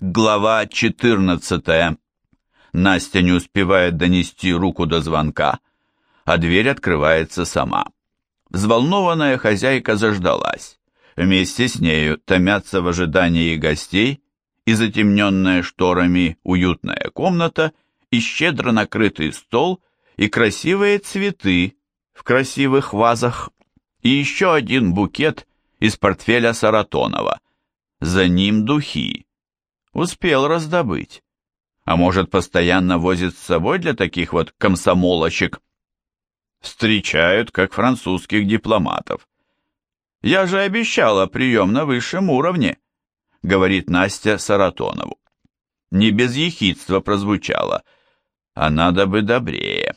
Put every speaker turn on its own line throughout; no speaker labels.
Глава 14. Настя не успевает донести руку до звонка, а дверь открывается сама. Взволнованная хозяйка заждалась. Вместе с нею томятся в ожидании гостей и затемненная шторами уютная комната, и щедро накрытый стол, и красивые цветы в красивых вазах, и еще один букет из портфеля Саратонова. За ним духи Успел раздобыть. А может, постоянно возит с собой для таких вот комсомолочек? Встречают, как французских дипломатов. «Я же обещала прием на высшем уровне», — говорит Настя Саратонову. Не без ехидства прозвучало, а надо бы добрее.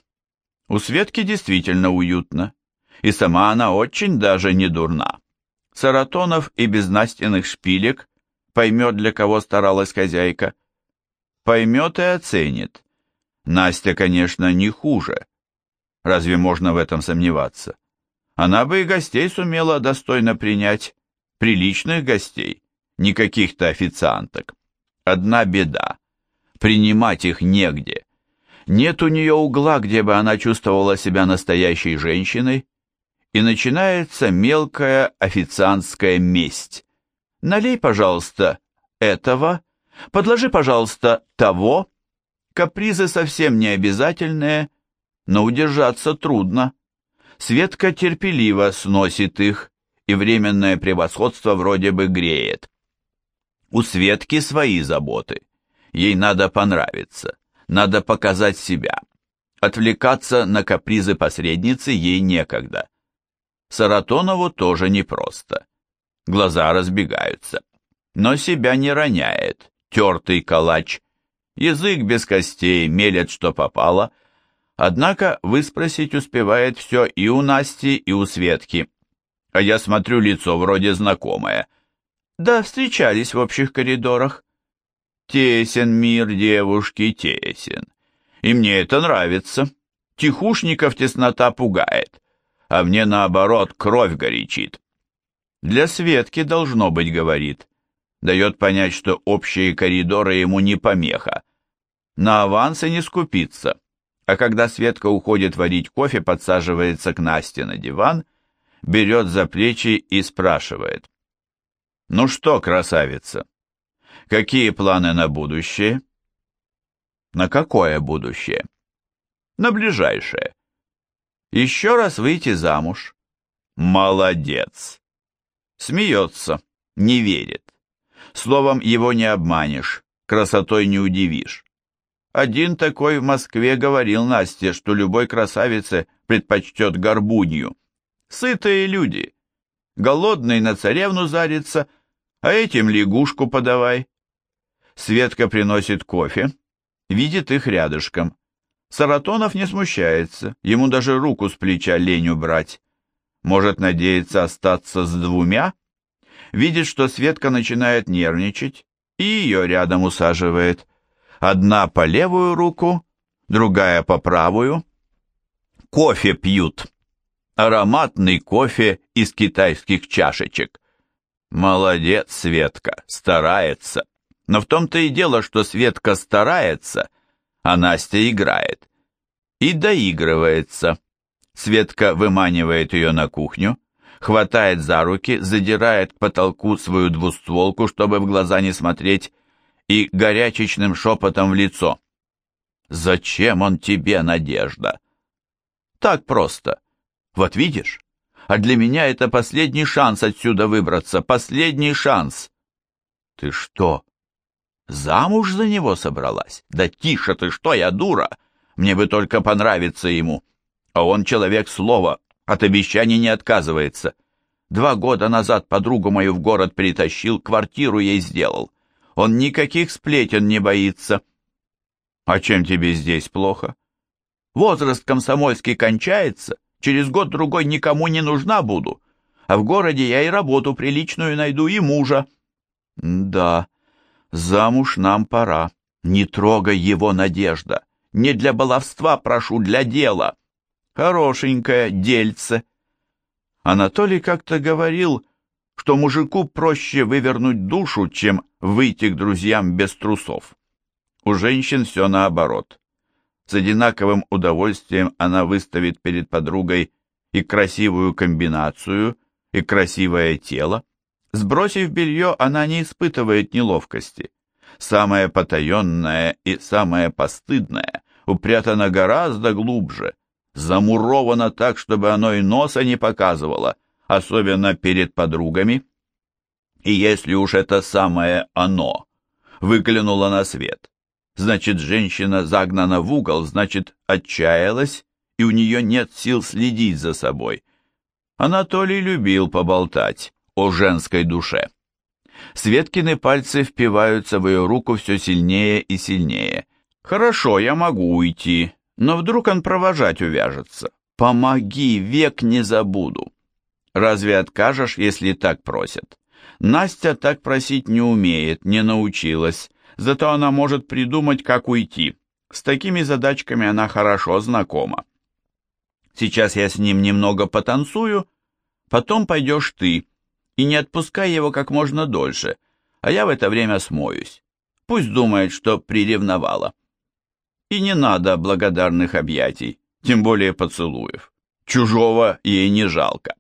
У Светки действительно уютно, и сама она очень даже не дурна. Саратонов и без Настиных шпилек поймет, для кого старалась хозяйка. Поймет и оценит. Настя, конечно, не хуже. Разве можно в этом сомневаться? Она бы и гостей сумела достойно принять. Приличных гостей, не каких-то официанток. Одна беда. Принимать их негде. Нет у нее угла, где бы она чувствовала себя настоящей женщиной, и начинается мелкая официантская месть. Налей, пожалуйста, этого, подложи, пожалуйста, того. Капризы совсем не обязательные, но удержаться трудно. Светка терпеливо сносит их, и временное превосходство вроде бы греет. У Светки свои заботы. Ей надо понравиться, надо показать себя. Отвлекаться на капризы посредницы ей некогда. Саратонову тоже непросто глаза разбегаются. Но себя не роняет, тертый калач. Язык без костей, мелет, что попало. Однако выспросить успевает все и у Насти, и у Светки. А я смотрю, лицо вроде знакомое. Да, встречались в общих коридорах. Тесен мир девушки, тесен. И мне это нравится. Тихушников теснота пугает, а мне наоборот кровь горячит. Для Светки должно быть, говорит. Дает понять, что общие коридоры ему не помеха. На авансы не скупиться. А когда Светка уходит варить кофе, подсаживается к Насте на диван, берет за плечи и спрашивает. «Ну что, красавица, какие планы на будущее?» «На какое будущее?» «На ближайшее. Еще раз выйти замуж». «Молодец!» Смеется, не верит. Словом, его не обманешь, красотой не удивишь. Один такой в Москве говорил Насте, что любой красавице предпочтет горбунью. Сытые люди. Голодный на царевну зарится, а этим лягушку подавай. Светка приносит кофе, видит их рядышком. Саратонов не смущается, ему даже руку с плеча лень убрать. Может надеяться остаться с двумя? Видит, что Светка начинает нервничать, и ее рядом усаживает. Одна по левую руку, другая по правую. Кофе пьют. Ароматный кофе из китайских чашечек. Молодец, Светка, старается. Но в том-то и дело, что Светка старается, а Настя играет. И доигрывается. Светка выманивает ее на кухню, хватает за руки, задирает к потолку свою двустволку, чтобы в глаза не смотреть, и горячечным шепотом в лицо. «Зачем он тебе, Надежда?» «Так просто. Вот видишь? А для меня это последний шанс отсюда выбраться, последний шанс». «Ты что, замуж за него собралась? Да тише ты, что я дура! Мне бы только понравиться ему!» А он человек слова, от обещаний не отказывается. Два года назад подругу мою в город притащил, квартиру ей сделал. Он никаких сплетен не боится. А чем тебе здесь плохо? Возраст комсомольский кончается, через год-другой никому не нужна буду. А в городе я и работу приличную найду, и мужа. Да, замуж нам пора. Не трогай его, Надежда. Не для баловства прошу, для дела. Хорошенькое дельце. Анатолий как-то говорил, что мужику проще вывернуть душу, чем выйти к друзьям без трусов. У женщин все наоборот. С одинаковым удовольствием она выставит перед подругой и красивую комбинацию, и красивое тело. Сбросив белье, она не испытывает неловкости. Самое потаенное и самое постыдное упрятано гораздо глубже, замуровано так, чтобы оно и носа не показывало, особенно перед подругами. И если уж это самое «оно» выглянуло на свет, значит, женщина загнана в угол, значит, отчаялась, и у нее нет сил следить за собой. Анатолий любил поболтать о женской душе. Светкины пальцы впиваются в ее руку все сильнее и сильнее. «Хорошо, я могу уйти, но вдруг он провожать увяжется. Помоги, век не забуду». Разве откажешь, если так просят? Настя так просить не умеет, не научилась, зато она может придумать, как уйти. С такими задачками она хорошо знакома. Сейчас я с ним немного потанцую, потом пойдешь ты, и не отпускай его как можно дольше, а я в это время смоюсь. Пусть думает, что приревновала. И не надо благодарных объятий, тем более поцелуев. Чужого ей не жалко.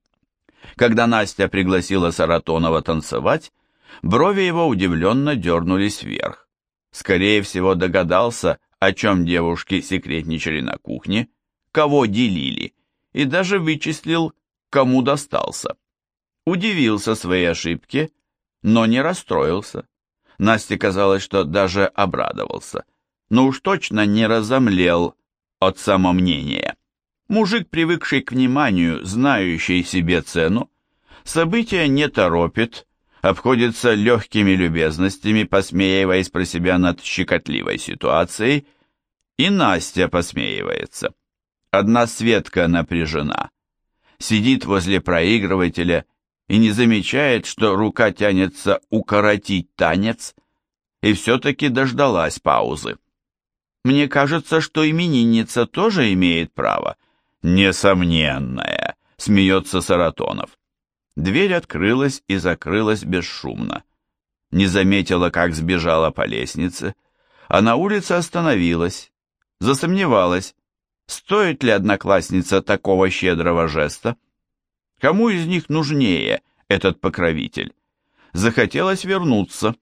Когда Настя пригласила Саратонова танцевать, брови его удивленно дернулись вверх. Скорее всего, догадался, о чем девушки секретничали на кухне, кого делили, и даже вычислил, кому достался. Удивился своей ошибке, но не расстроился. Насте казалось, что даже обрадовался, но уж точно не разомлел от самомнения. Мужик, привыкший к вниманию, знающий себе цену, события не торопит, обходится легкими любезностями, посмеиваясь про себя над щекотливой ситуацией, и Настя посмеивается. Одна Светка напряжена, сидит возле проигрывателя и не замечает, что рука тянется укоротить танец, и все-таки дождалась паузы. Мне кажется, что именинница тоже имеет право, «Несомненная», — смеется Саратонов. Дверь открылась и закрылась бесшумно. Не заметила, как сбежала по лестнице, а на улице остановилась, засомневалась, стоит ли одноклассница такого щедрого жеста. Кому из них нужнее этот покровитель? Захотелось вернуться.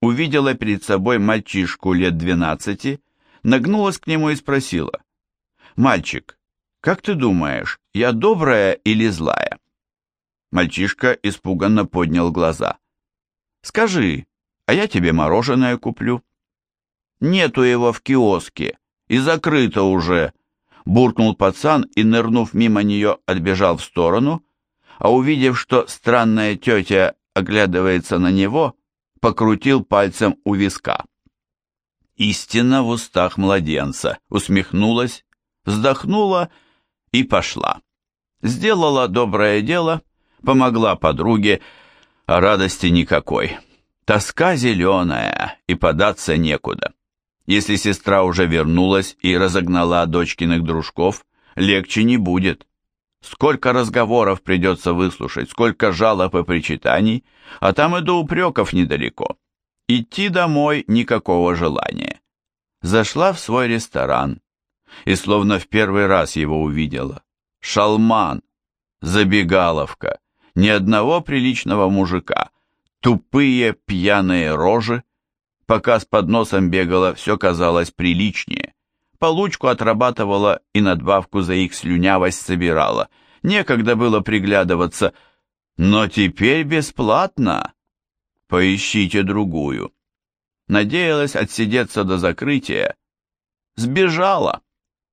Увидела перед собой мальчишку лет двенадцати, нагнулась к нему и спросила. «Мальчик, «Как ты думаешь, я добрая или злая?» Мальчишка испуганно поднял глаза. «Скажи, а я тебе мороженое куплю». «Нету его в киоске, и закрыто уже», — буркнул пацан и, нырнув мимо нее, отбежал в сторону, а увидев, что странная тетя оглядывается на него, покрутил пальцем у виска. Истина в устах младенца, усмехнулась, вздохнула и пошла. Сделала доброе дело, помогла подруге, а радости никакой. Тоска зеленая, и податься некуда. Если сестра уже вернулась и разогнала дочкиных дружков, легче не будет. Сколько разговоров придется выслушать, сколько жалоб и причитаний, а там и до упреков недалеко. Идти домой никакого желания. Зашла в свой ресторан, и словно в первый раз его увидела. Шалман, забегаловка, ни одного приличного мужика, тупые пьяные рожи. Пока с подносом бегала, все казалось приличнее. Получку отрабатывала и надбавку за их слюнявость собирала. Некогда было приглядываться, но теперь бесплатно. Поищите другую. Надеялась отсидеться до закрытия. Сбежала.